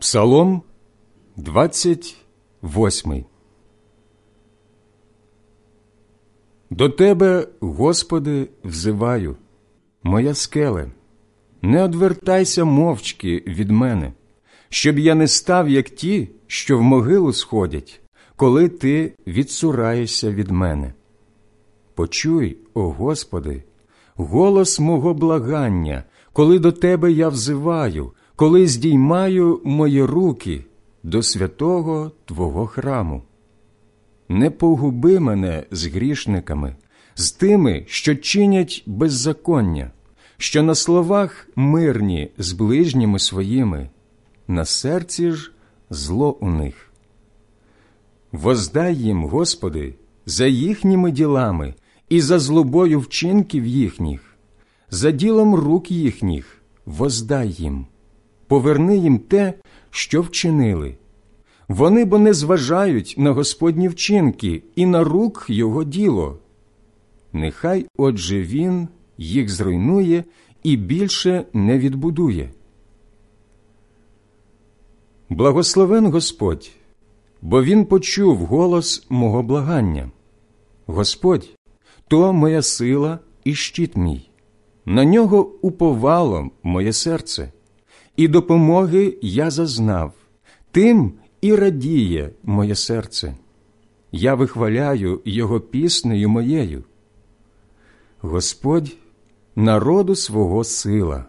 Псалом 28 До Тебе, Господи, взиваю, моя скеле, не одвертайся мовчки від мене, щоб я не став, як ті, що в могилу сходять, коли ти відсураєшся від мене. Почуй, о Господи, голос мого благання, коли до Тебе я взиваю, коли здіймаю мої руки до святого Твого храму. Не погуби мене з грішниками, з тими, що чинять беззаконня, що на словах мирні з ближніми своїми, на серці ж зло у них. Воздай їм, Господи, за їхніми ділами і за злобою вчинків їхніх, за ділом рук їхніх, воздай їм, поверни їм те, що вчинили. Вони бо не зважають на Господні вчинки і на рук Його діло. Нехай отже Він їх зруйнує і більше не відбудує. Благословен Господь, бо Він почув голос мого благання. Господь то моя сила і щит мій, на нього уповало моє серце, і допомоги я зазнав, тим і радіє моє серце. Я вихваляю Його піснею моєю. Господь народу свого сила,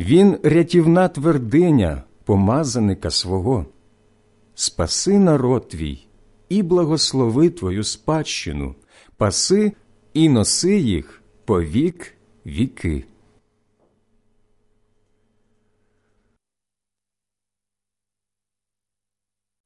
Він рятівна твердиня помазаника свого. Спаси народ твій і благослови твою спадщину, паси і носи їх по вік віки.